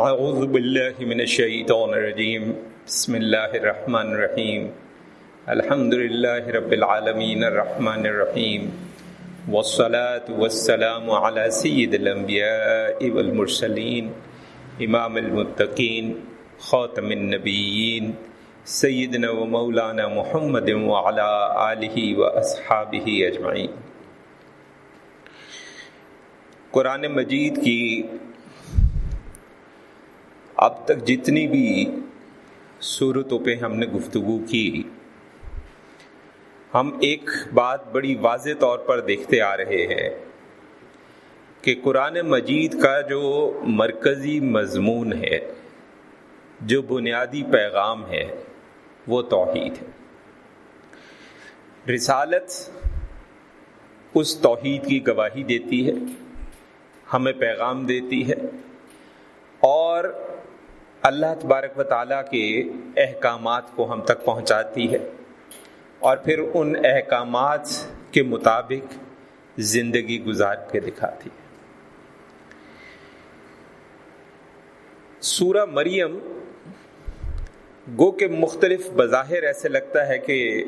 اعوذ باللہ من الشیطان الرجیم بسم اللہ الرحمن الرحیم الحمد للہ رب العالمین الرحمن الرحیم والصلاة والسلام على سید الانبیاء والمرسلین امام المتقین خاتم النبیین سیدنا و مولانا محمد وعلى آلہ و اصحابہ اجمعین قرآن مجید کی اب تک جتنی بھی صورتوں پہ ہم نے گفتگو کی، ہم ایک بات بڑی واضح طور پر دیکھتے آ رہے ہیں کہ قرآن مجید کا جو مرکزی مضمون ہے، جو بنیادی پیغام ہے، وہ توحید ہے۔ رسالت اس توحید کی گواہی دیتی ہے، ہمیں پیغام دیتی ہے اور اللہ تبارک و تعالیٰ کے احکامات کو ہم تک پہنچاتی ہے اور پھر ان احکامات کے مطابق زندگی گزار کے دکھاتی ہے۔ سورہ مریم گو کے مختلف بظاہر ایسے لگتا ہے کہ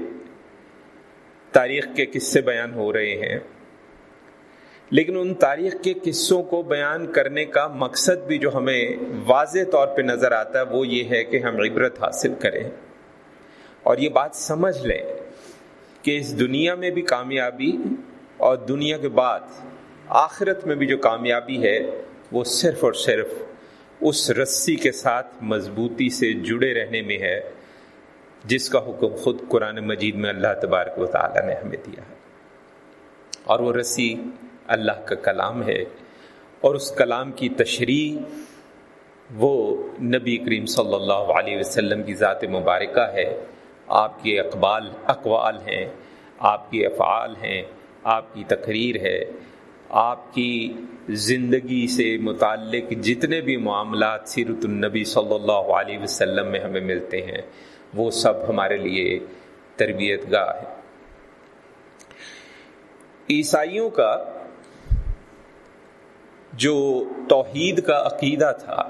تاریخ کے قصے بیان ہو رہے ہیں۔ لیکن ان تاریخ کے قصوں کو بیان کرنے کا مقصد بھی جو ہمیں واضح طور پہ نظر آتا ہے وہ یہ ہے کہ ہم عبرت حاصل کریں۔ اور یہ بات سمجھ لیں کہ اس دنیا میں بھی کامیابی اور دنیا کے بعد آخرت میں بھی جو کامیابی ہے وہ صرف اور صرف اس رسی کے ساتھ مضبوطی سے جڑے رہنے میں ہے جس کا حکم خود قرآن مجید میں اللہ تبارک و تعالیٰ نے ہمیں دیا ہے۔ اور وہ رسی اللہ کا کلام ہے اور اس کلام کی تشریح وہ نبی کریم صلی اللہ علیہ وسلم کی ذات مبارکہ ہے۔ آپ کے اقبال اقوال ہیں، آپ کی افعال ہیں، آپ کی تقریر ہے۔ آپ کی زندگی سے متعلق جتنے بھی معاملات سیرت النبی صلی اللہ علیہ وسلم میں ہمیں ملتے ہیں، وہ سب ہمارے لیے تربیت گاہ ہے عیسائیوں کا جو توحید کا عقیدہ تھا،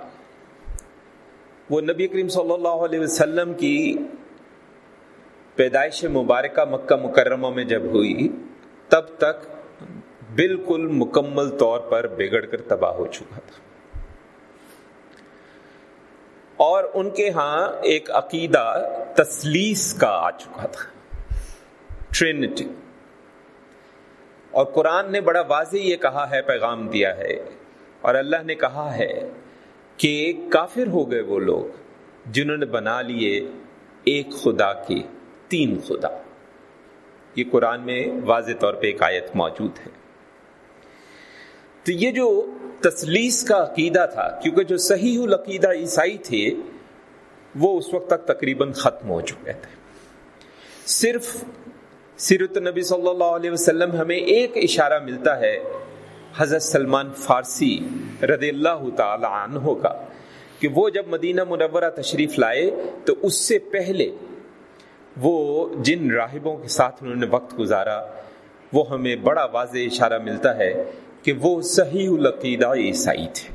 وہ نبی کریم صلی اللہ علیہ وسلم کی پیدائش مبارکہ مکہ مکرمہ میں جب ہوئی، تب تک بالکل مکمل طور پر بگڑ کر تباہ ہو چکا تھا۔ اور ان کے ہاں ایک عقیدہ تسلیس کا آ چکا تھا۔ ٹرینٹی اور قرآن نے بڑا واضح یہ کہا ہے، پیغام دیا ہے۔ اور اللہ نے کہا ہے کہ کافر ہو گئے وہ لوگ جنہوں نے بنا لیے ایک خدا کے تین خدا۔ یہ قرآن میں واضح طور پہ ایک آیت موجود ہے۔ تو یہ جو تسلیس کا عقیدہ تھا، کیونکہ جو صحیح العقیدہ عیسائی تھے، وہ اس وقت تک تقریباً ختم ہو چکے تھے۔ صرف سیرت نبی صلی اللہ علیہ وسلم ہمیں ایک اشارہ ملتا ہے، حضرت سلمان فارسی رضی اللہ تعالی عنہ کا، کہ وہ جب مدینہ منورہ تشریف لائے تو اس سے پہلے وہ جن راہبوں کے ساتھ انہوں نے وقت گزارا، وہ ہمیں بڑا واضح اشارہ ملتا ہے کہ وہ صحیح العقیدہ عیسائی تھے۔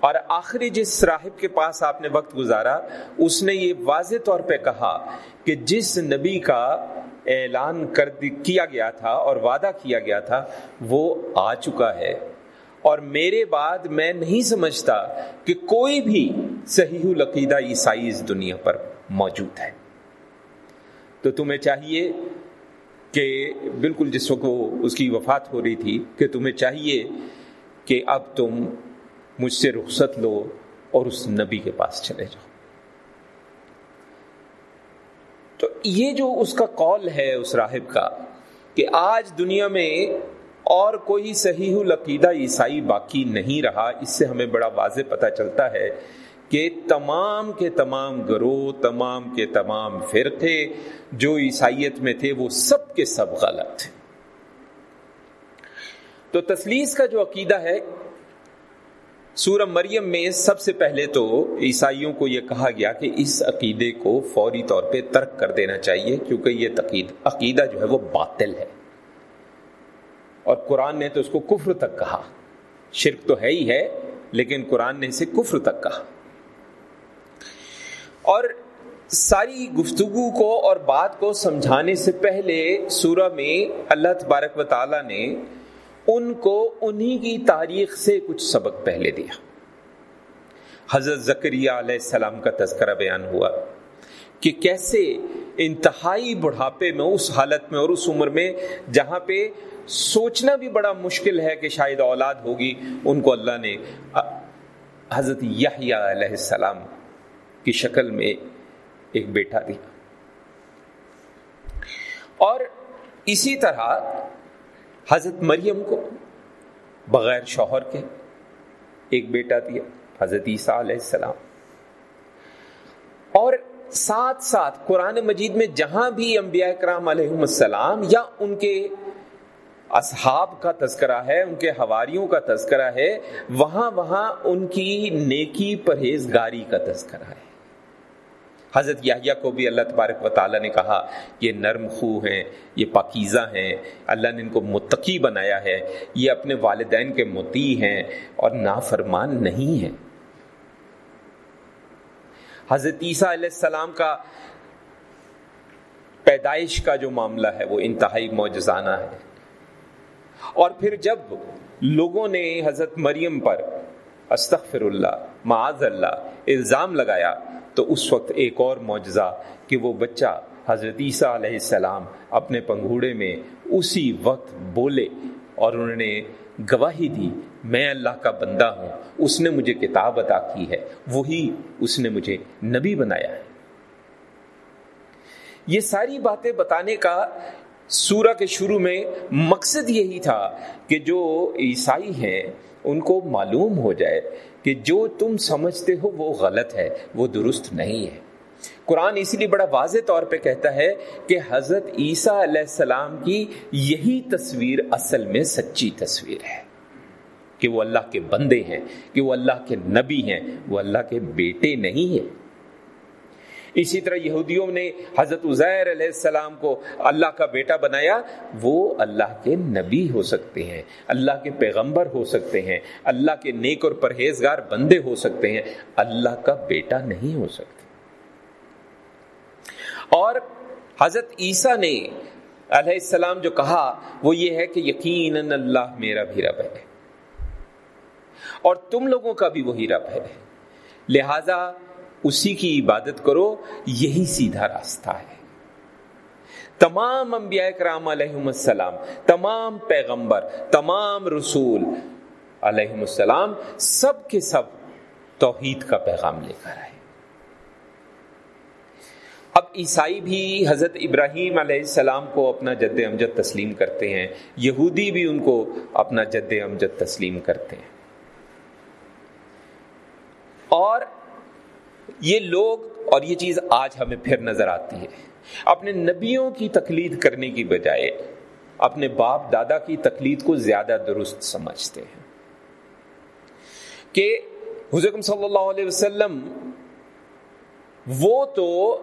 اور آخری جس راہب کے پاس آپ نے وقت گزارا، اس نے یہ واضح طور پہ کہا کہ جس نبی کا اعلان کر کیا گیا تھا اور وعدہ کیا گیا تھا، وہ آ چکا ہے۔ اور میرے بعد میں نہیں سمجھتا کہ کوئی بھی صحیح العقیدہ عیسائی اس دنیا پر موجود ہے۔ تو تمہیں چاہیے کہ بالکل جس وقت اس کی وفات ہو رہی تھی، کہ تمہیں چاہیے کہ اب تم مجھ سے رخصت لو اور اس نبی کے پاس چلے جاؤ تو یہ جو اس کا قول ہے اس راہب کا کہ آج دنیا میں اور کوئی صحیح العقیدہ عیسائی باقی نہیں رہا، اس سے ہمیں بڑا واضح پتہ چلتا ہے کہ تمام کے تمام گروہ، تمام کے تمام فرقے جو عیسائیت میں تھے، وہ سب کے سب غلط تھے۔ تو تسلیس کا جو عقیدہ ہے سورہ مریم میں سب سے پہلے تو عیسائیوں کو یہ کہا گیا کہ اس عقیدے کو فوری طور پہ ترک کر دینا چاہیے، کیونکہ یہ تقید عقیدہ جو ہے وہ باطل ہے۔ اور قرآن نے تو اس کو کفر تک کہا۔ شرک تو ہے ہی ہے، لیکن قرآن نے اسے کفر تک کہا۔ اور ساری گفتگو کو اور بات کو سمجھانے سے پہلے سورہ میں اللہ تبارک و تعالی نے ان کو انہی کی تاریخ سے کچھ سبق پہلے دیا۔ حضرت زکریہ علیہ السلام کا تذکرہ بیان ہوا کہ کیسے انتہائی بڑھاپے میں، اس حالت میں اور اس عمر میں، جہاں پہ سوچنا بھی بڑا مشکل ہے کہ شاید اولاد ہوگی، ان کو اللہ نے حضرت یحییٰ علیہ السلام کی شکل میں ایک بیٹا دیا۔ اور اسی طرح حضرت مریم کو بغیر شوہر کے ایک بیٹا دیا، حضرت عیسیٰ علیہ السلام۔ اور ساتھ ساتھ قرآن مجید میں جہاں بھی انبیاء کرام علیہ السلام یا ان کے اصحاب کا تذکرہ ہے، ان کے حواریوں کا تذکرہ ہے، وہاں وہاں ان کی نیکی پرہیزگاری کا تذکرہ ہے۔ حضرت یحییٰ کو بھی اللہ تبارک و تعالیٰ نے کہا، یہ نرم خو ہیں، یہ پاکیزہ ہیں، اللہ نے ان کو متقی بنایا ہے، یہ اپنے والدین کے متی ہیں اور نافرمان نہیں ہیں۔ حضرت عیسیٰ علیہ السلام کا پیدائش کا جو معاملہ ہے، وہ انتہائی موجزانہ ہے۔ اور پھر جب لوگوں نے حضرت مریم پر استغفر اللہ، معاذ اللہ، الزام لگایا تو اس وقت ایک اور معجزہ کہ وہ بچہ حضرت عیسیٰ علیہ السلام اپنے پنگھوڑے میں اسی وقت بولے اور انہوں نے گواہی دی، میں اللہ کا بندہ ہوں، اس نے مجھے کتاب عطا کی ہے، وہی اس نے مجھے نبی بنایا ہے۔ یہ ساری باتیں بتانے کا سورہ کے شروع میں مقصد یہی تھا کہ جو عیسائی ہیں، ان کو معلوم ہو جائے کہ جو تم سمجھتے ہو وہ غلط ہے، وہ درست نہیں ہے۔ قرآن اسی لیے بڑا واضح طور پہ کہتا ہے کہ حضرت عیسیٰ علیہ السلام کی یہی تصویر اصل میں سچی تصویر ہے۔ کہ وہ اللہ کے بندے ہیں، کہ وہ اللہ کے نبی ہیں، وہ اللہ کے بیٹے نہیں ہیں۔ اسی طرح یہودیوں نے حضرت عزیر علیہ السلام کو اللہ کا بیٹا بنایا، وہ اللہ کے نبی ہو سکتے ہیں، اللہ کے پیغمبر ہو سکتے ہیں، اللہ کے نیک اور پرہیزگار بندے ہو سکتے ہیں، اللہ کا بیٹا نہیں ہو سکتے۔ اور حضرت عیسیٰ نے علیہ السلام جو کہا، وہ یہ ہے کہ یقیناً اللہ میرا بھی رب ہے۔ اور تم لوگوں کا بھی وہی رب ہے۔ لہذا اسی کی عبادت کرو، یہی سیدھا راستہ ہے۔ تمام انبیاء کرام علیہ السلام، تمام پیغمبر، تمام رسول علیہ السلام، سب کے سب توحید کا پیغام لے کر آئے۔ اب عیسائی بھی حضرت ابراہیم علیہ السلام کو اپنا جد امجد تسلیم کرتے ہیں، یہودی بھی ان کو اپنا جد امجد تسلیم کرتے ہیں۔ اور یہ لوگ اور یہ چیز آج ہمیں پھر نظر آتی ہے۔ اپنے نبیوں کی تقلید کرنے کی بجائے اپنے باپ دادا کی تقلید کو زیادہ درست سمجھتے ہیں۔ کہ حضرت صلی اللہ علیہ وسلم وہ تو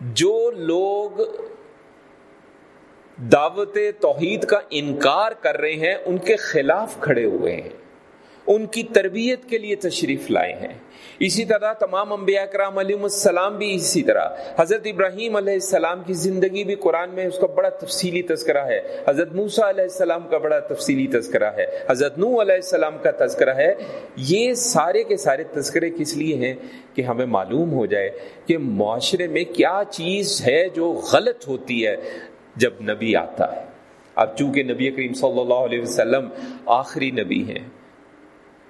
جو لوگ دعوت توحید کا انکار کر رہے ہیں، ان کے خلاف کھڑے ہوئے ہیں، ان کی تربیت کے لیے تشریف لائے ہیں۔ اسی طرح تمام انبیاء کرام علیہ السلام بھی اسی طرح۔ حضرت ابراہیم علیہ السلام کی زندگی بھی قرآن میں اس کا بڑا تفصیلی تذکرہ ہے۔ حضرت موسا علیہ السلام کا بڑا تفصیلی تذکرہ ہے۔ حضرت نو علیہ السلام کا تذکرہ ہے۔ یہ سارے کے سارے تذکرے کس لیے ہیں؟ کہ ہمیں معلوم ہو جائے کہ معاشرے میں کیا چیز ہے جو غلط ہوتی ہے جب نبی آتا ہے۔ اب چونکہ نبی کریم صلی اللہ علیہ وسلم آخری نبی ہیں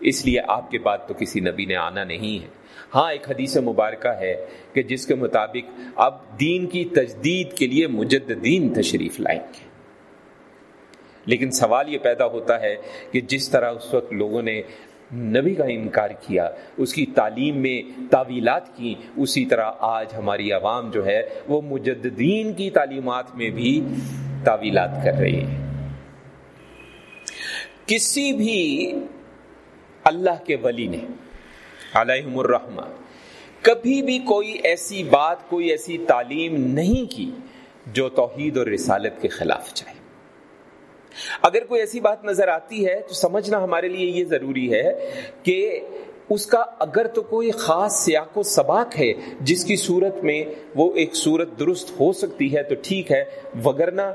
اس لیے آپ کے بعد تو کسی نبی نے آنا نہیں ہے۔ ہاں ایک حدیث مبارکہ ہے کہ جس کے مطابق اب دین کی تجدید کے لیے مجددین تشریف لائیں گے۔ لیکن سوال یہ پیدا ہوتا ہے کہ جس طرح اس وقت لوگوں نے نبی کا انکار کیا، اس کی تعلیم میں تعویلات کی، اسی طرح آج ہماری عوام جو ہے، وہ مجددین کی تعلیمات میں بھی تعویلات کر رہی ہے۔ کسی بھی اللہ کے ولی نے۔ علیہم الرحمہ۔ کبھی بھی کوئی ایسی بات، کوئی ایسی تعلیم نہیں کی جو توحید اور رسالت کے خلاف جائے۔ اگر کوئی ایسی بات نظر آتی ہے تو سمجھنا ہمارے لیے یہ ضروری ہے کہ اس کا اگر تو کوئی خاص سیاق و سباق ہے جس کی صورت میں وہ ایک صورت درست ہو سکتی ہے تو ٹھیک ہے، وگرنہ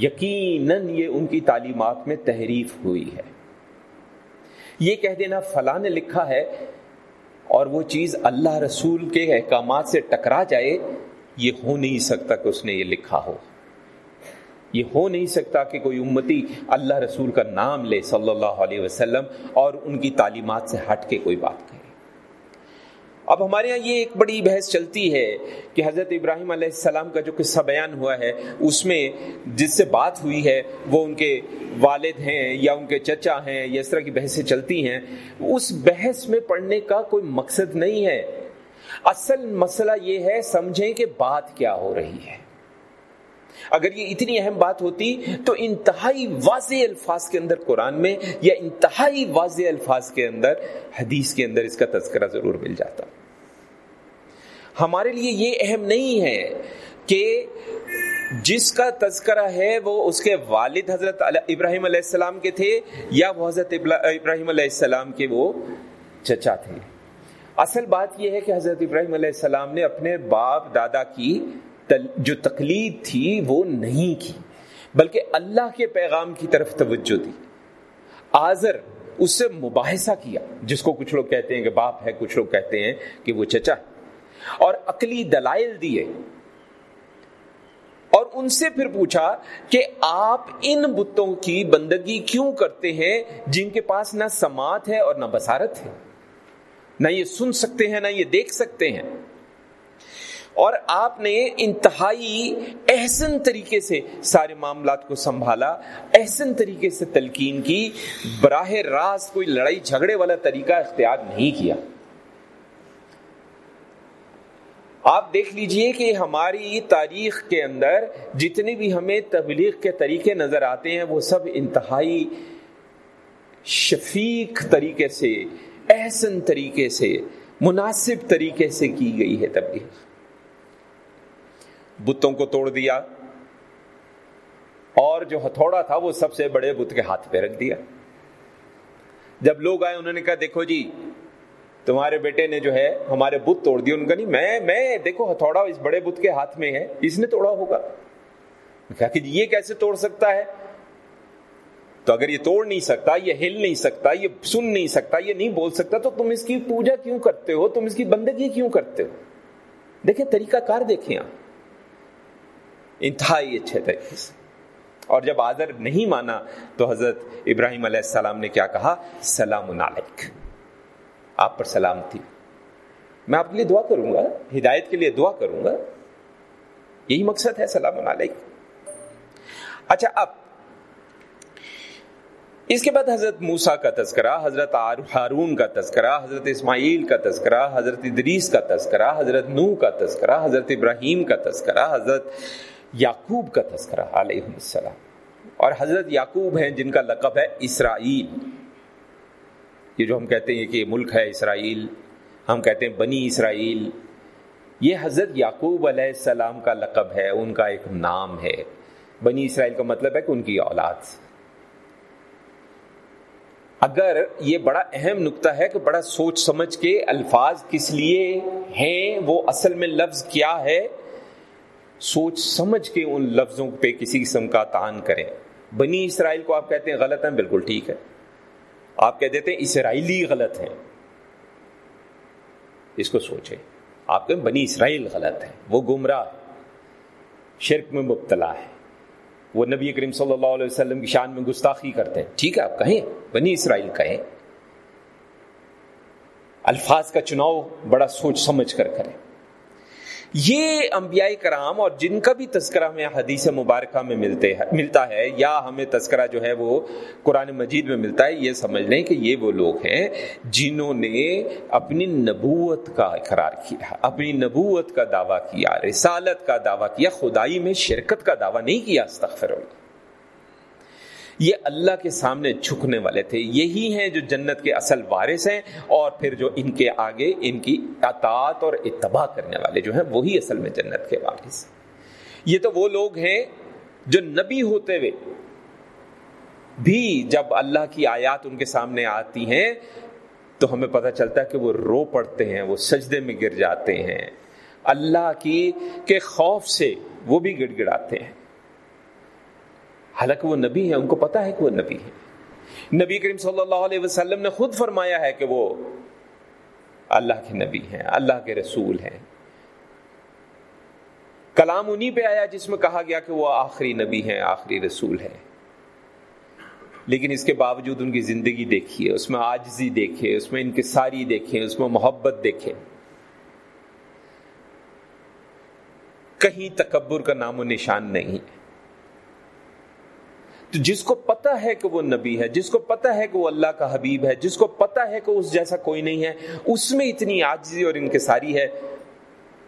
یقیناً یہ ان کی تعلیمات میں تحریف ہوئی ہے۔ یہ کہہ دینا فلاں نے لکھا ہے اور وہ چیز اللہ رسول کے احکامات سے ٹکرا جائے، یہ ہو نہیں سکتا کہ اس نے یہ لکھا ہو۔ یہ ہو نہیں سکتا کہ کوئی امتی اللہ رسول کا نام لے صلی اللہ علیہ وسلم اور ان کی تعلیمات سے ہٹ کے کوئی بات کرے۔ اب ہمارے یہاں یہ ایک بڑی بحث چلتی ہے کہ حضرت ابراہیم علیہ السلام کا جو قصہ بیان ہوا ہے، اس میں جس سے بات ہوئی ہے، وہ ان کے والد ہیں یا ان کے چچا ہیں یا اس طرح کی بحثیں چلتی ہیں، اس بحث میں پڑھنے کا کوئی مقصد نہیں ہے۔ اصل مسئلہ یہ ہے، سمجھیں کہ بات کیا ہو رہی ہے۔ اگر یہ اتنی اہم بات ہوتی تو انتہائی واضح الفاظ کے اندر قرآن میں یا انتہائی واضح الفاظ کے اندر حدیث کے اندر اس کا تذکرہ ضرور مل جاتا۔ ہمارے لیے یہ اہم نہیں ہے کہ جس کا تذکرہ ہے وہ اس کے والد حضرت ابراہیم علیہ السلام کے تھے یا وہ حضرت ابراہیم علیہ السلام کے وہ چچا تھے۔ اصل بات یہ ہے کہ حضرت ابراہیم علیہ السلام نے اپنے باپ دادا کی جو تقلید تھی وہ نہیں کی، بلکہ اللہ کے پیغام کی طرف توجہ دی۔ آزر اس سے مباحثہ کیا، جس کو کچھ لوگ کہتے ہیں کہ باپ ہے، کچھ لوگ کہتے ہیں کہ وہ چچا ہے۔ اور عقلی دلائل دیے۔ اور ان سے پھر پوچھا کہ آپ ان بتوں کی بندگی کیوں کرتے ہیں جن کے پاس نہ سماعت ہے اور نہ بسارت ہے؟ نہ یہ سن سکتے ہیں، نہ یہ دیکھ سکتے ہیں۔ اور آپ نے انتہائی احسن طریقے سے سارے معاملات کو سنبھالا، احسن طریقے سے تلقین کی، براہ راست کوئی لڑائی جھگڑے والا طریقہ اختیار نہیں کیا۔ آپ دیکھ لیجیے کہ ہماری تاریخ کے اندر جتنے بھی ہمیں تبلیغ کے طریقے نظر آتے ہیں، وہ سب انتہائی شفیق طریقے سے، احسن طریقے سے، مناسب طریقے سے کی گئی ہے تبلیغ۔ بتوں کو توڑ دیا اور جو ہتھوڑا تھا وہ سب سے بڑے بت کے ہاتھ پہ رکھ دیا۔ جب لوگ آئے، انہوں نے کہا، دیکھو جی تمہارے بیٹے نے جو ہے ہمارے بت توڑ دیا ان کا نہیں، میں میں، دیکھو، ہتھوڑا اس بڑے بت کے ہاتھ میں ہے، اس نے توڑا ہوگا۔ کہا کہ جی، یہ کیسے توڑ سکتا ہے؟ تو اگر یہ توڑ نہیں سکتا، یہ ہل نہیں سکتا، یہ سن نہیں سکتا، یہ نہیں بول سکتا، تو تم اس کی پوجا کیوں کرتے ہو؟ تم اس کی بندگی کیوں کرتے ہو؟ دیکھیں، طریقہ کار دیکھیں آپ۔ انتہائی اچھے طریقے سے۔ اور جب آدر نہیں مانا تو حضرت ابراہیم علیہ السلام نے کیا کہا؟ سلام علیک۔ آپ پر سلام تھی۔ میں آپ کے لیے دعا کروں گا، ہدایت کے لیے دعا کروں گا۔ یہی مقصد ہے سلام علیک۔ اچھا اب اس کے بعد حضرت موسا کا تذکرہ، حضرت ہارون کا تذکرہ، حضرت اسماعیل کا تذکرہ، حضرت ادریس کا تذکرہ، حضرت نو کا تذکرہ، حضرت ابراہیم کا تذکرہ، حضرت یعقوب کا تذکرہ علیہ السلام۔ اور حضرت یعقوب ہیں جن کا لقب ہے اسرائیل۔ یہ جو ہم کہتے ہیں کہ ملک ہے اسرائیل، ہم کہتے ہیں بنی اسرائیل۔ یہ حضرت یعقوب علیہ السلام کا لقب ہے، ان کا ایک نام ہے۔ بنی اسرائیل کا مطلب ہے کہ ان کی اولاد۔ اگر یہ بڑا اہم نقطہ ہے کہ بڑا سوچ سمجھ کے الفاظ کس لیے ہیں، وہ اصل میں لفظ کیا ہے؟ سوچ سمجھ کے ان لفظوں پہ کسی قسم کا تعان کریں۔ بنی اسرائیل کو آپ کہتے ہیں غلط ہیں، بالکل ٹھیک ہے۔ آپ کہہ دیتے ہیں اسرائیلی غلط ہیں۔ اس کو سوچیں۔ آپ کہیں بنی اسرائیل غلط ہے وہ گمراہ شرک میں مبتلا ہے وہ نبی کریم صلی اللہ علیہ وسلم کی شان میں گستاخی کرتے ہیں۔ ٹھیک ہے، آپ کہیں، بنی اسرائیل کہیں۔ الفاظ کا چناؤ، بڑا سوچ سمجھ کر کریں۔ یہ انبیاء کرام اور جن کا بھی تذکرہ ہمیں حدیث مبارکہ میں ملتے ہے ملتا ہے یا ہمیں تذکرہ جو ہے وہ قرآن مجید میں ملتا ہے، یہ سمجھ لیں کہ یہ وہ لوگ ہیں جنہوں نے اپنی نبوت کا اقرار کیا، اپنی نبوت کا دعویٰ کیا، رسالت کا دعویٰ کیا، خدائی میں شرکت کا دعویٰ نہیں کیا، استغفر اللہ۔ یہ اللہ کے سامنے جھکنے والے تھے۔ یہی ہیں جو جنت کے اصل وارث ہیں اور پھر جو ان کے آگے ان کی اطاعت اور اتباع کرنے والے جو ہیں، وہی اصل میں جنت کے وارث۔ یہ تو وہ لوگ ہیں جو نبی ہوتے ہوئے بھی جب اللہ کی آیات ان کے سامنے آتی ہیں، تو ہمیں پتہ چلتا ہے کہ وہ رو پڑتے ہیں، وہ سجدے میں گر جاتے ہیں۔ اللہ کی کے خوف سے وہ بھی گڑ گڑاتے ہیں۔ حالانکہ وہ نبی ہیں، ان کو پتا ہے کہ وہ نبی ہے نبی کریم صلی اللہ علیہ وسلم نے خود فرمایا ہے کہ وہ اللہ کے نبی ہیں، اللہ کے رسول ہیں۔ کلام انہی پہ آیا جس میں کہا گیا کہ وہ آخری نبی ہیں، آخری رسول ہے لیکن اس کے باوجود ان کی زندگی دیکھیے، اس میں آجزی دیکھے اس میں انکساری دیکھیں اس میں محبت دیکھیں کہیں تکبر کا نام و نشان نہیں۔ تو جس کو پتا ہے کہ وہ نبی ہے، جس کو پتا ہے کہ وہ اللہ کا حبیب ہے، جس کو پتا ہے کہ اس جیسا کوئی نہیں ہے، اس میں اتنی آجزی اور انکساری ہے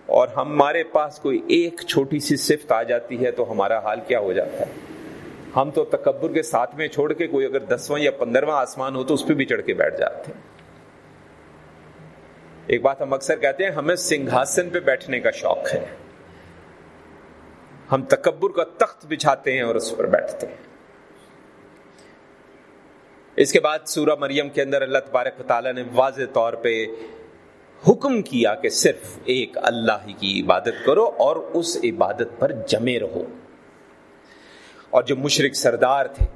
اور ہمارے پاس کوئی ایک چھوٹی سی صفت آ جاتی ہے تو ہمارا حال کیا ہو جاتا ہے؟ ہم تو تکبر کے ساتھ میں چھوڑ کے کوئی اگر دسواں یا پندرواں آسمان ہو تو اس پہ بھی چڑھ کے بیٹھ جاتے ہیں۔ ایک بات ہم اکثر کہتے ہیں، ہمیں سنگھاسن پہ بیٹھنے کا شوق ہے۔ ہم تکبر کا تخت بچھاتے ہیں اور اس پر بیٹھتے ہیں۔ اس کے بعد سورہ مریم کے اندر اللہ تبارک تعالیٰ نے واضح طور پہ حکم کیا کہ صرف ایک اللہ ہی کی عبادت کرو اور اس عبادت پر جمے رہو۔ اور جو مشرق سردار تھے،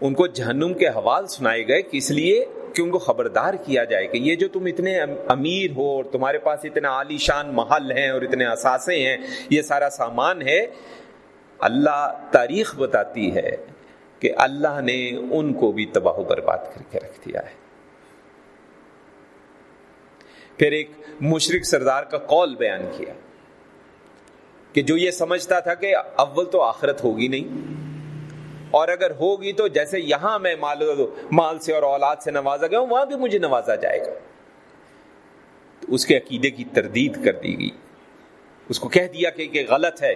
ان کو جہنم کے حوال سنائے گئے کہ اس لیے؟ کہ ان کو خبردار کیا جائے کہ یہ جو تم اتنے امیر ہو اور تمہارے پاس اتنا عالی شان محل ہیں اور اتنے اثاثے ہیں، یہ سارا سامان ہے، اللہ تاریخ بتاتی ہے کہ اللہ نے ان کو بھی تباہ و برباد کر کے رکھ دیا ہے۔ پھر ایک مشرق سردار کا قول بیان کیا کہ جو یہ سمجھتا تھا کہ اول تو آخرت ہوگی نہیں، اور اگر ہوگی تو جیسے یہاں میں مال مال سے اور اولاد سے نوازا گیا ہوں، وہاں بھی مجھے نوازا جائے گا۔ تو اس کے عقیدے کی تردید کر دی گئی۔ اس کو کہہ دیا کہ یہ غلط ہے۔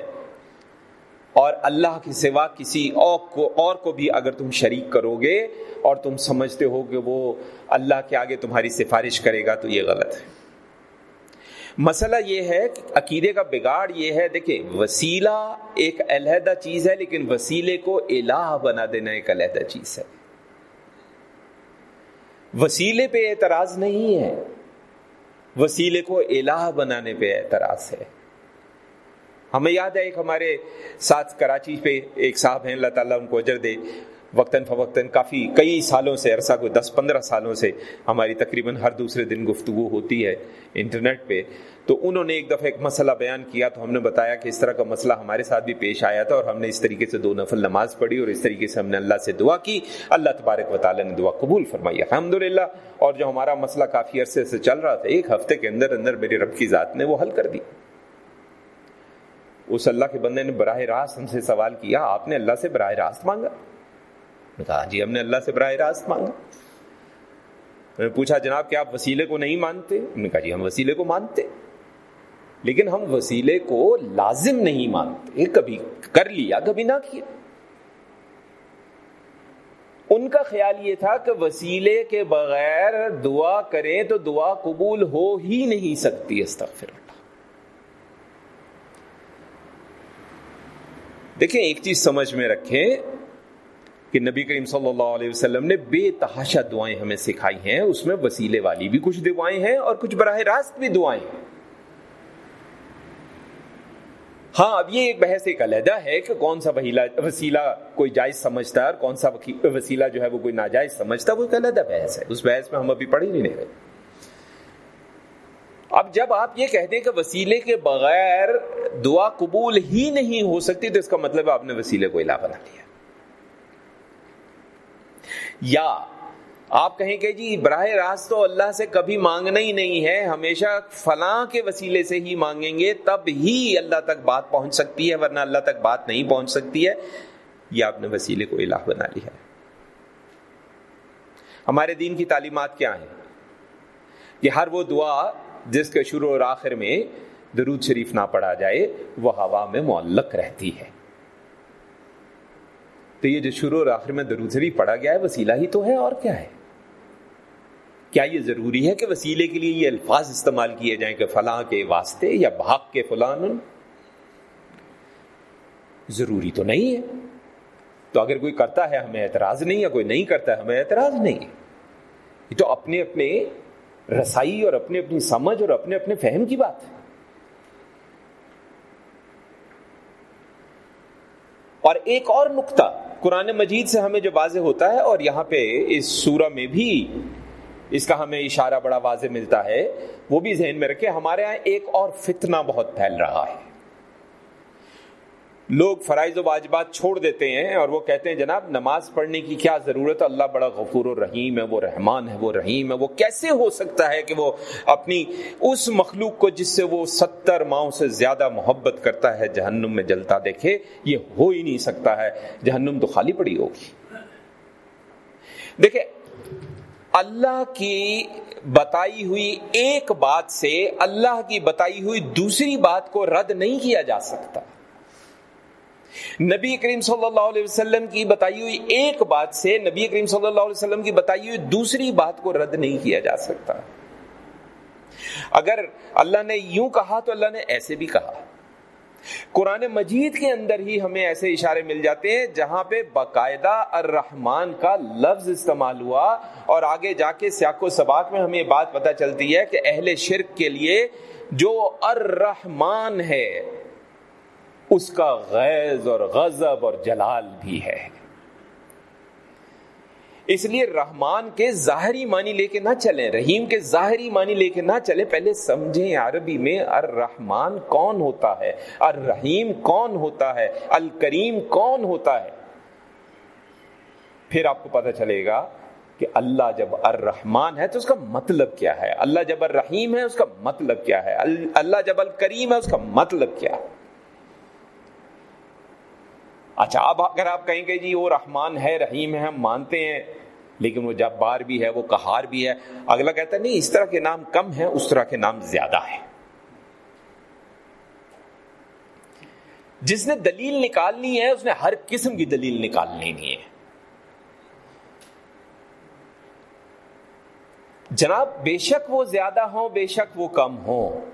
اور اللہ کے سوا کسی اور کو اور کو بھی اگر تم شریک کرو گے اور تم سمجھتے ہو کہ وہ اللہ کے آگے تمہاری سفارش کرے گا تو یہ غلط ہے۔ مسئلہ یہ ہے کہ عقیدے کا بگاڑ یہ ہے، دیکھیں، وسیلہ ایک علیحدہ چیز ہے، لیکن وسیلے کو الہ بنا دینا ایک علیحدہ چیز ہے۔ وسیلے پہ اعتراض نہیں ہے۔ وسیلے کو الہ بنانے پہ اعتراض ہے۔ ہمیں یاد ہے ایک ہمارے ساتھ کراچی پہ ایک صاحب ہیں، اللہ تعالیٰ ان کو اجر دے۔ وقتاً فوقتاً کافی، کئی سالوں سے، عرصہ کو دس پندرہ سالوں سے ہماری تقریباً ہر دوسرے دن گفتگو ہوتی ہے انٹرنیٹ پہ۔ تو انہوں نے ایک دفعہ ایک مسئلہ بیان کیا تو ہم نے بتایا کہ اس طرح کا مسئلہ ہمارے ساتھ بھی پیش آیا تھا اور ہم نے اس طریقے سے دو نفل نماز پڑھی اور اس طریقے سے ہم نے اللہ سے دعا کی۔ اللہ تبارک و تعالیٰ نے دعا قبول فرمائی۔ الحمد للہ اور جو ہمارا مسئلہ کافی عرصے سے چل رہا تھا، ایک ہفتے کے اندر اندر میرے رب کی ذات نے وہ حل کر دی۔ اس اللہ کے بندے نے براہ راست ہم سے سوال کیا، آپ نے اللہ سے براہ راست مانگا؟ کہا جی ہم نے اللہ سے براہ راست مانگا۔ میں نے پوچھا، جناب کہ آپ وسیلے کو نہیں مانتے؟ انہوں نے کہا جی ہم وسیلے کو مانتے۔ لیکن ہم وسیلے کو لازم نہیں مانتے، کبھی کر لیا، کبھی نہ کیا۔ ان کا خیال یہ تھا کہ وسیلے کے بغیر دعا کریں تو دعا قبول ہو ہی نہیں سکتی، استغفر دیکھیں، ایک چیز سمجھ میں رکھیں کہ نبی کریم صلی اللہ علیہ وسلم نے بے تحاشا دعائیں ہمیں سکھائی ہیں۔ اس میں وسیلے والی بھی کچھ دعائیں ہیں اور کچھ براہ راست بھی دعائیں ہیں۔ ہاں اب یہ ایک بحث، ایک علیحدہ ہے کہ کون سا وسیلہ کوئی جائز سمجھتا ہے اور کون سا وسیلہ جو ہے وہ کوئی ناجائز سمجھتا ہے، وہ ایک علیحدہ بحث ہے۔ اس بحث میں ہم ابھی پڑھ ہی نہیں رہے۔ اب جب آپ یہ کہتے ہیں کہ وسیلے کے بغیر دعا قبول ہی نہیں ہو سکتی، تو اس کا مطلب آپ نے وسیلے کو علاوہ بنا لیا۔ یا آپ کہیں کہ جی براہ راست تو اللہ سے کبھی مانگنا ہی نہیں ہے، ہمیشہ فلاں کے وسیلے سے ہی مانگیں گے، تب ہی اللہ تک بات پہنچ سکتی ہے، ورنہ اللہ تک بات نہیں پہنچ سکتی ہے۔ یہ آپ نے وسیلے کو الہ بنا لیا۔ ہے ہمارے دین کی تعلیمات کیا ہیں؟ کہ ہر وہ دعا جس کے شروع اور آخر میں درود شریف نہ پڑھا جائے، وہ ہوا میں معلق رہتی ہے۔ تو یہ جو شروع اور آخر میں درود شریف پڑھا گیا ہے، وسیلہ ہی تو ہے، اور کیا ہے؟ کیا یہ ضروری ہے کہ وسیلے کے لیے یہ الفاظ استعمال کیے جائیں کہ فلاں کے واسطے یا بھاگ کے فلان؟ ضروری تو نہیں ہے۔ تو اگر کوئی کرتا ہے ہمیں اعتراض نہیں ہے کوئی نہیں کرتا ہے ہمیں اعتراض نہیں، یہ تو اپنے اپنے رسائی اور اپنے اپنی سمجھ اور اپنے اپنے فہم کی بات ہے۔ اور ایک اور نقطہ قرآن مجید سے ہمیں جو واضح ہوتا ہے، اور یہاں پہ اس سورہ میں بھی اس کا ہمیں اشارہ بڑا واضح ملتا ہے، وہ بھی ذہن میں رکھے ہمارے ہاں ایک اور فتنہ بہت پھیل رہا ہے۔ لوگ فرائض و واجبات چھوڑ دیتے ہیں اور وہ کہتے ہیں، جناب، نماز پڑھنے کی کیا ضرورت ہے؟ اللہ بڑا غفور و رحیم ہے، وہ رحمان ہے، وہ رحیم ہے۔ وہ کیسے ہو سکتا ہے کہ وہ اپنی اس مخلوق کو جس سے وہ ستر ماؤں سے زیادہ محبت کرتا ہے جہنم میں جلتا دیکھے؟ یہ ہو ہی نہیں سکتا ہے۔ جہنم تو خالی پڑی ہوگی۔ دیکھیں، اللہ کی بتائی ہوئی ایک بات سے اللہ کی بتائی ہوئی دوسری بات کو رد نہیں کیا جا سکتا۔ نبی کریم صلی اللہ علیہ وسلم کی بتائی ہوئی ایک بات سے نبی کریم صلی اللہ علیہ وسلم کی بتائی ہوئی دوسری بات کو رد نہیں کیا جا سکتا۔ اگر اللہ نے یوں کہا تو اللہ نے ایسے بھی کہا۔ قرآن مجید کے اندر ہی ہمیں ایسے اشارے مل جاتے ہیں جہاں پہ باقاعدہ الرحمان کا لفظ استعمال ہوا اور آگے جا کے سیاق و سباق میں ہمیں بات پتہ چلتی ہے کہ اہل شرک کے لیے جو الرحمان ہے اس کا غیظ اور غضب اور جلال بھی ہے۔ اس لیے رحمان کے ظاہری معنی لے کے نہ چلیں، رحیم کے ظاہری معنی لے کے نہ چلیں۔ پہلے سمجھیں عربی میں الرحمان کون ہوتا ہے، الرحیم کون ہوتا ہے، الکریم کون ہوتا ہے۔ پھر آپ کو پتہ چلے گا کہ اللہ جب الرحمان ہے تو اس کا مطلب کیا ہے۔ اللہ جب الرحیم ہے، اس کا مطلب کیا ہے۔ اللہ جب الکریم ہے، اس کا مطلب کیا ہے۔ اچھا اب اگر آپ کہیں گے جی وہ رحمان ہے، رحیم ہے، ہم مانتے ہیں، لیکن وہ جب بار بھی ہے، وہ کہار بھی ہے، اگلا کہتا ہے، نہیں، اس طرح کے نام کم ہے اس طرح کے نام زیادہ ہے جس نے دلیل نکالنی ہے، اس نے ہر قسم کی دلیل نکالنی نہیں ہے۔ جناب، بے شک وہ زیادہ ہوں، بے شک وہ کم ہوں۔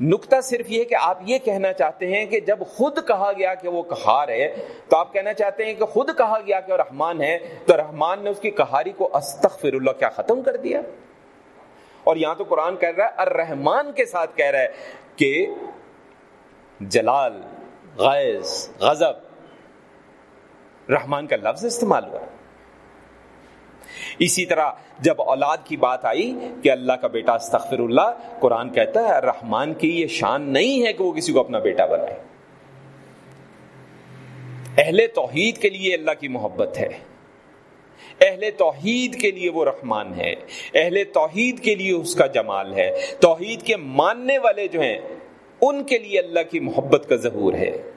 نقطہ صرف یہ کہ آپ یہ کہنا چاہتے ہیں کہ جب خود کہا گیا کہ وہ کہار ہے، تو آپ کہنا چاہتے ہیں کہ خود کہا گیا کہ وہ رحمان ہے، تو رحمان نے اس کی کہاری کو استغفر اللہ کیا ختم کر دیا؟ اور یہاں تو قرآن کہہ رہا ہے الرحمان کے ساتھ کہہ رہا ہے کہ جلال، غیظ، غضب، رحمان کا لفظ استعمال ہوا۔ اسی طرح جب اولاد کی بات آئی کہ اللہ کا بیٹا استغفر اللہ، قرآن کہتا ہے، رحمان کی یہ شان نہیں ہے کہ وہ کسی کو اپنا بیٹا بنائے۔ اہل توحید کے لیے اللہ کی محبت ہے۔ اہل توحید کے لیے وہ رحمان ہے۔ اہل توحید کے لیے اس کا جمال ہے۔ توحید کے ماننے والے جو ہیں، ان کے لیے اللہ کی محبت کا ظہور ہے۔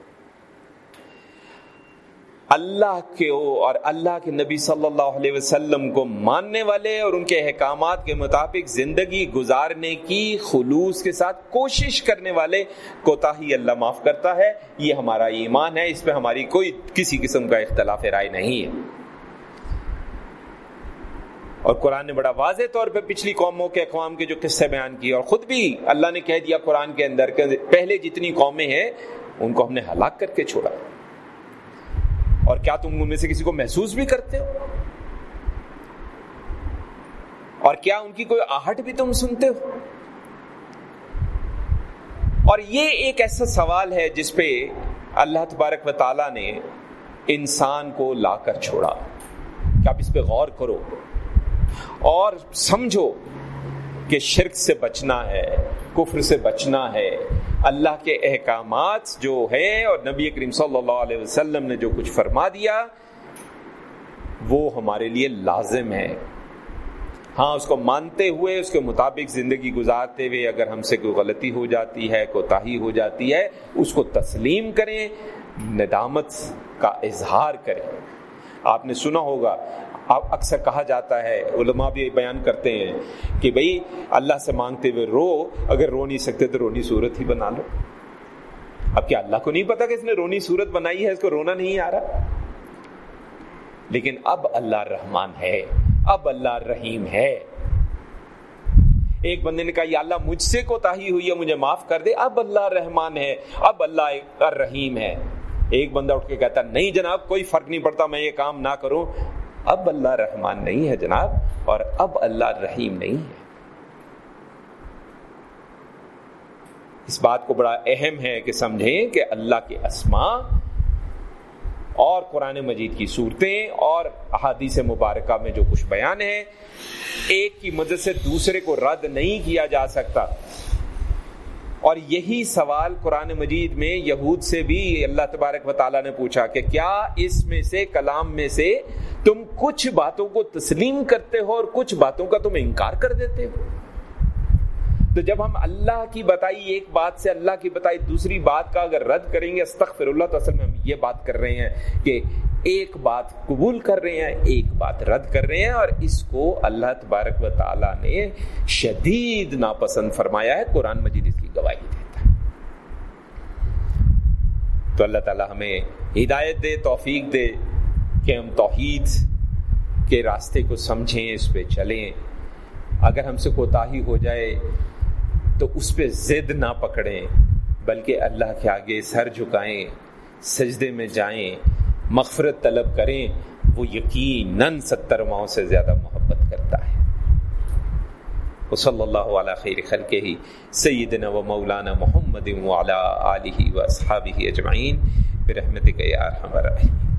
اللہ کے اور اللہ کے نبی صلی اللہ علیہ وسلم کو ماننے والے اور ان کے احکامات کے مطابق زندگی گزارنے کی خلوص کے ساتھ کوشش کرنے والے کوتا ہی اللہ معاف کرتا ہے۔ یہ ہمارا ایمان ہے، اس پہ ہماری کوئی کسی قسم کا اختلاف رائے نہیں ہے۔ اور قرآن نے بڑا واضح طور پہ پچھلی قوموں کے اقوام کے جو قصے بیان کیے اور خود بھی اللہ نے کہہ دیا قرآن کے اندر کہ پہلے جتنی قومیں ہیں، ان کو ہم نے ہلاک کر کے چھوڑا۔ اور کیا تم ان میں سے کسی کو محسوس بھی کرتے ہو؟ اور کیا ان کی کوئی آہٹ بھی تم سنتے ہو؟ اور یہ ایک ایسا سوال ہے جس پہ اللہ تبارک و تعالی نے انسان کو لا کر چھوڑا۔ کہ آپ اس پہ غور کرو اور سمجھو کہ شرک سے بچنا ہے، کفر سے بچنا ہے اللہ کے احکامات جو ہے اور نبی کریم صلی اللہ علیہ وسلم نے جو کچھ فرما دیا، وہ ہمارے لیے لازم ہے۔ ہاں اس کو مانتے ہوئے، اس کے مطابق زندگی گزارتے ہوئے اگر ہم سے کوئی غلطی ہو جاتی ہے، کوتاہی ہو جاتی ہے، اس کو تسلیم کریں، ندامت کا اظہار کریں۔ آپ نے سنا ہوگا اکثر کہا جاتا ہے، علماء بھی بیان کرتے ہیں کہ بھئی اللہ سے مانگتے ہوئے رو، اگر رو نہیں سکتے تو رونی صورت ہی بنا لو۔ اب کیا اللہ کو نہیں پتا کہ اس نے رونی صورت بنائی ہے، اس کو رونا نہیں آ رہا؟ لیکن اب اللہ رحمان ہے، اب اللہ رحیم ہے۔ ایک بندے نے کہا، یا اللہ مجھ سے کوتاہی ہوئی ہے، مجھے معاف کر دے۔ اب اللہ رحمان ہے، اب اللہ رحیم ہے۔ ایک بندہ اٹھ کے کہتا نہیں جناب، کوئی فرق نہیں پڑتا، میں یہ کام نہ کروں۔ اب اللہ رحمان نہیں ہے جناب اور اب اللہ رحیم نہیں ہے۔ اس بات کو بڑا اہم ہے کہ سمجھیں کہ اللہ کے اسما اور قرآن مجید کی صورتیں اور احادیث مبارکہ میں جو کچھ بیان ہے ایک کی مدد سے دوسرے کو رد نہیں کیا جا سکتا۔ اور یہی سوال قرآن مجید میں یہود سے بھی اللہ تبارک و تعالیٰ نے پوچھا کہ کیا اس میں سے کلام میں سے تم کچھ باتوں کو تسلیم کرتے ہو اور کچھ باتوں کا تم انکار کر دیتے ہو؟ تو جب ہم اللہ کی بتائی ایک بات سے اللہ کی بتائی دوسری بات کا اگر رد کریں گے استغفر اللہ تو اصل میں ہم یہ بات کر رہے ہیں کہ ایک بات قبول کر رہے ہیں، ایک بات رد کر رہے ہیں اور اس کو اللہ تبارک و تعالی نے شدید ناپسند فرمایا ہے قرآن مجید گواہی دیتا ہے۔ تو اللہ تعالی ہمیں ہدایت دے، توفیق دے کہ ہم توحید کے راستے کو سمجھیں، اس پہ چلیں۔ اگر ہم سے کوتاہی ہو جائے تو اس پہ زد نہ پکڑیں، بلکہ اللہ کے آگے سر جھکائیں، سجدے میں جائیں، مغفرت طلب کریں۔ وہ یقیناً ستر ماؤں سے زیادہ محبت کرتا ہے۔ وصلی اللہ علیہ خیر خلق ہی سیدنا و مولانا محمد وعلی آلہ و اصحابہ اجمعین برحمتک یا ارحم الراحمین